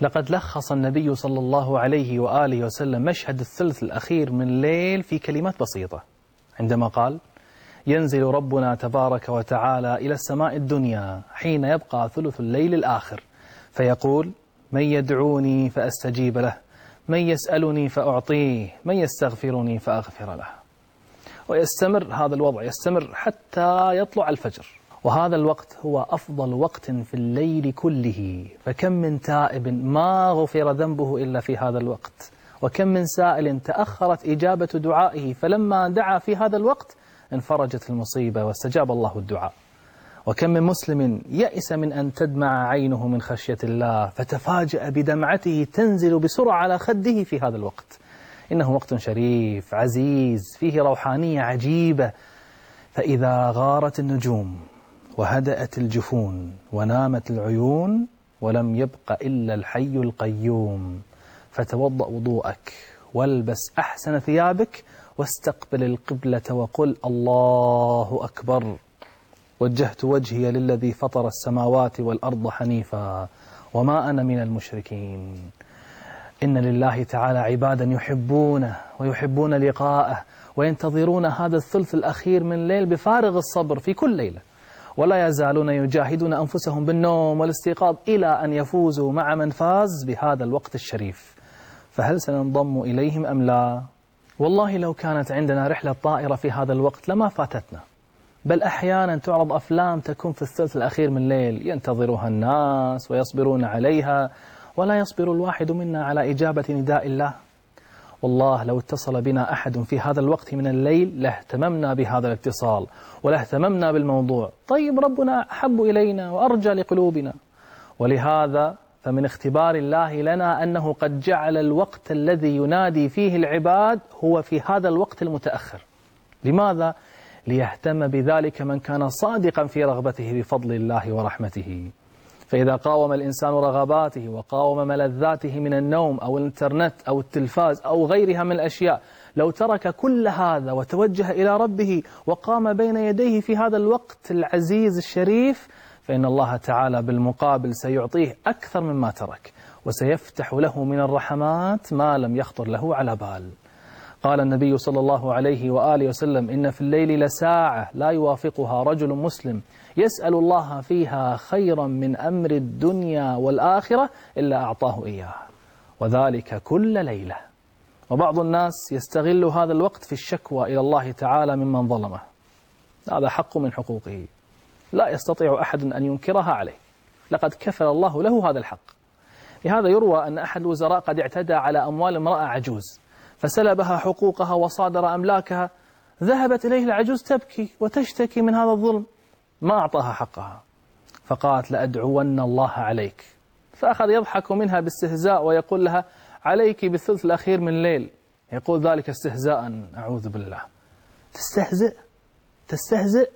لقد لخص النبي صلى الله عليه وآله وسلم مشهد الثلث الأخير من الليل في كلمات بسيطة. عندما قال ينزل ربنا تبارك وتعالى إلى السماء الدنيا حين يبقى ثلث الليل الآخر. فيقول من يدعوني فأستجيب له. من يسألني فأعطيه. من يستغفرني فأغفر له. ويستمر هذا الوضع يستمر حتى يطلع الفجر. وهذا الوقت هو أفضل وقت في الليل كله. فكم من تائب ما غفر ذنبه إلا في هذا الوقت. وكم من سائل تأخرت إجابة دعائه فلما دعا في هذا الوقت انفرجت المصيبة واستجاب الله الدعاء. وكم من مسلم يئس من أن تدمع عينه من خشية الله فتفاجأ بدمعته تنزل بسرعة على خده في هذا الوقت. إنه وقت شريف عزيز فيه روحانية عجيبة. فإذا غارت النجوم وهدأت الجفون ونامت العيون ولم يبق إلا الحي القيوم. فتوضأ وضوءك والبس أحسن ثيابك واستقبل القبلة وقل الله أكبر. وجهت وجهي للذي فطر السماوات والأرض حنيفا وما أنا من المشركين. إن لله تعالى عبادا يحبونه ويحبون لقاءه وينتظرون هذا الثلث الأخير من الليل بفارغ الصبر في كل ليلة. ولا يزالون يجاهدون أنفسهم بالنوم والاستيقاظ إلى أن يفوزوا مع من فاز بهذا الوقت الشريف. فهل سننضم إليهم أم لا؟ والله لو كانت عندنا رحلة طائرة في هذا الوقت لما فاتتنا. بل أحيانا تعرض أفلام تكون في الثلث الأخير من الليل ينتظرها الناس ويصبرون عليها ولا يصبر الواحد منا على إجابة نداء الله. والله لو اتصل بنا أحد في هذا الوقت من الليل لاهتممنا بهذا الاتصال ولاهتممنا بالموضوع. طيب ربنا أحب إلينا وأرجى لقلوبنا. ولهذا فمن اختبار الله لنا أنه قد جعل الوقت الذي ينادي فيه العباد هو في هذا الوقت المتأخر. لماذا؟ ليهتم بذلك من كان صادقا في رغبته بفضل الله ورحمته. فإذا قاوم الإنسان رغباته وقاوم ملذاته من النوم أو الإنترنت أو التلفاز أو غيرها من الأشياء لو ترك كل هذا وتوجه إلى ربه وقام بين يديه في هذا الوقت العزيز الشريف فإن الله تعالى بالمقابل سيعطيه أكثر مما ترك وسيفتح له من الرحمات ما لم يخطر له على بال. قال النبي صلى الله عليه وآله وسلم إن في الليل لساعة لا يوافقها رجل مسلم يسأل الله فيها خيرا من أمر الدنيا والآخرة إلا أعطاه إياه وذلك كل ليلة. وبعض الناس يستغل هذا الوقت في الشكوى إلى الله تعالى ممن ظلمه. هذا حق من حقوقه. لا يستطيع أحد أن ينكرها عليه. لقد كفل الله له هذا الحق. لهذا يروى أن أحد الوزراء قد اعتدى على أموال امرأة عجوز. فسلبها حقوقها وصادر أملاكها ذهبت إليه العجوز تبكي وتشتكي من هذا الظلم. ما أعطاها حقها. فقالت لأدعون الله عليك. فأخذ يضحك منها باستهزاء ويقول لها عليك بالثلث الأخير من الليل يقول ذلك استهزاء أعوذ بالله. تستهزئ؟ تستهزئ؟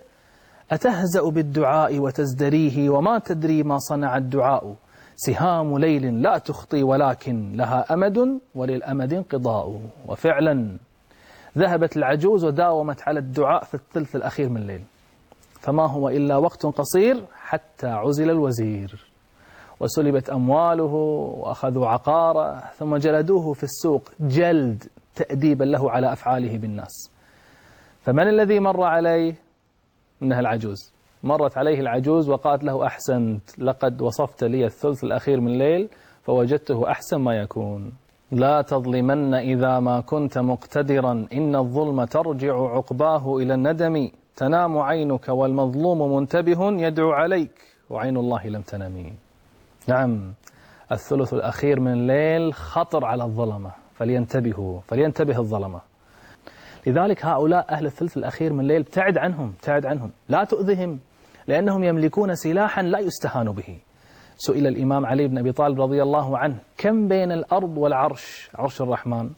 أتهزأ بالدعاء وتزدريه وما تدري ما صنع الدعاء. سهام ليل لا تخطي ولكن لها أمد وللأمد انقضاء. وفعلا ذهبت العجوز وداومت على الدعاء في الثلث الأخير من الليل. فما هو إلا وقت قصير حتى عزل الوزير. وسلبت أمواله وأخذوا عقاره ثم جلدوه في السوق جلد تأديبا له على أفعاله بالناس. فمن الذي مر عليه؟ إنها العجوز. مرت عليه العجوز وقالت له أحسنت لقد وصفت لي الثلث الأخير من الليل فوجدته أحسن ما يكون. لا تظلمن إذا ما كنت مقتدرا إن الظلم ترجع عقباه إلى الندم. تنام عينك والمظلوم منتبه يدعو عليك وعين الله لم تنمي. نعم الثلث الأخير من الليل خطر على الظلمة فلينتبهوا فلينتبه الظلمة. لذلك هؤلاء أهل الثلث الأخير من الليل ابتعد عنهم ابتعد عنهم. لا تؤذهم. لأنهم يملكون سلاحا لا يستهان به. سئل الإمام علي بن أبي طالب رضي الله عنه كم بين الأرض والعرش؟ عرش الرحمن.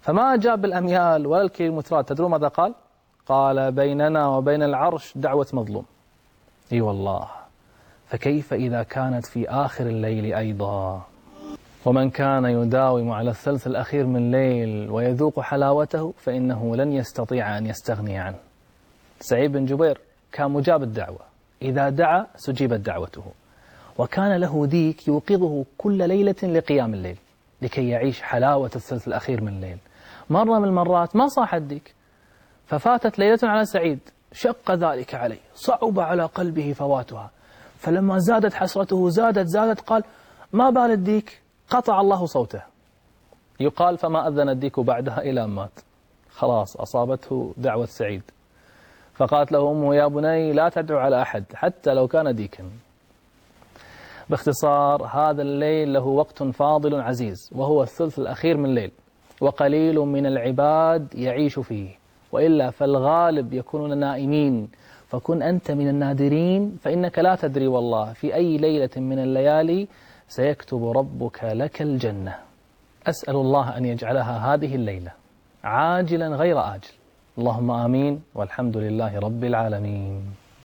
فما أجاب بالأميال ولا الكيلومترات تدرون ماذا قال؟ قال بيننا وبين العرش دعوة مظلوم. إي والله. فكيف إذا كانت في آخر الليل أيضا؟ ومن كان يداوم على الثلث الأخير من الليل ويذوق حلاوته فإنه لن يستطيع أن يستغني عنه. سعيد بن جبير. كان مجاب الدعوة. إذا دعا سجيبت دعوته. وكان له ديك يوقظه كل ليلة لقيام الليل لكي يعيش حلاوة الثلث الأخير من الليل. مرة من المرات ما صاح الديك ففاتت ليلة على سعيد شق ذلك عليه صعب على قلبه فواتها. فلما زادت حسرته زادت زادت قال ما بال الديك قطع الله صوته. يقال فما أذن الديك بعدها إلى مات. خلاص أصابته دعوة سعيد. فقالت له أمه يا بني لا تدعو على أحد حتى لو كان ديكا باختصار هذا الليل له وقت فاضل عزيز وهو الثلث الأخير من الليل وقليل من العباد يعيش فيه وإلا فالغالب يكونون نائمين. فكن أنت من النادرين فإنك لا تدري والله في أي ليلة من الليالي سيكتب ربك لك الجنة. أسأل الله أن يجعلها هذه الليلة عاجلا غير آجل. اللهم آمين والحمد لله رب العالمين.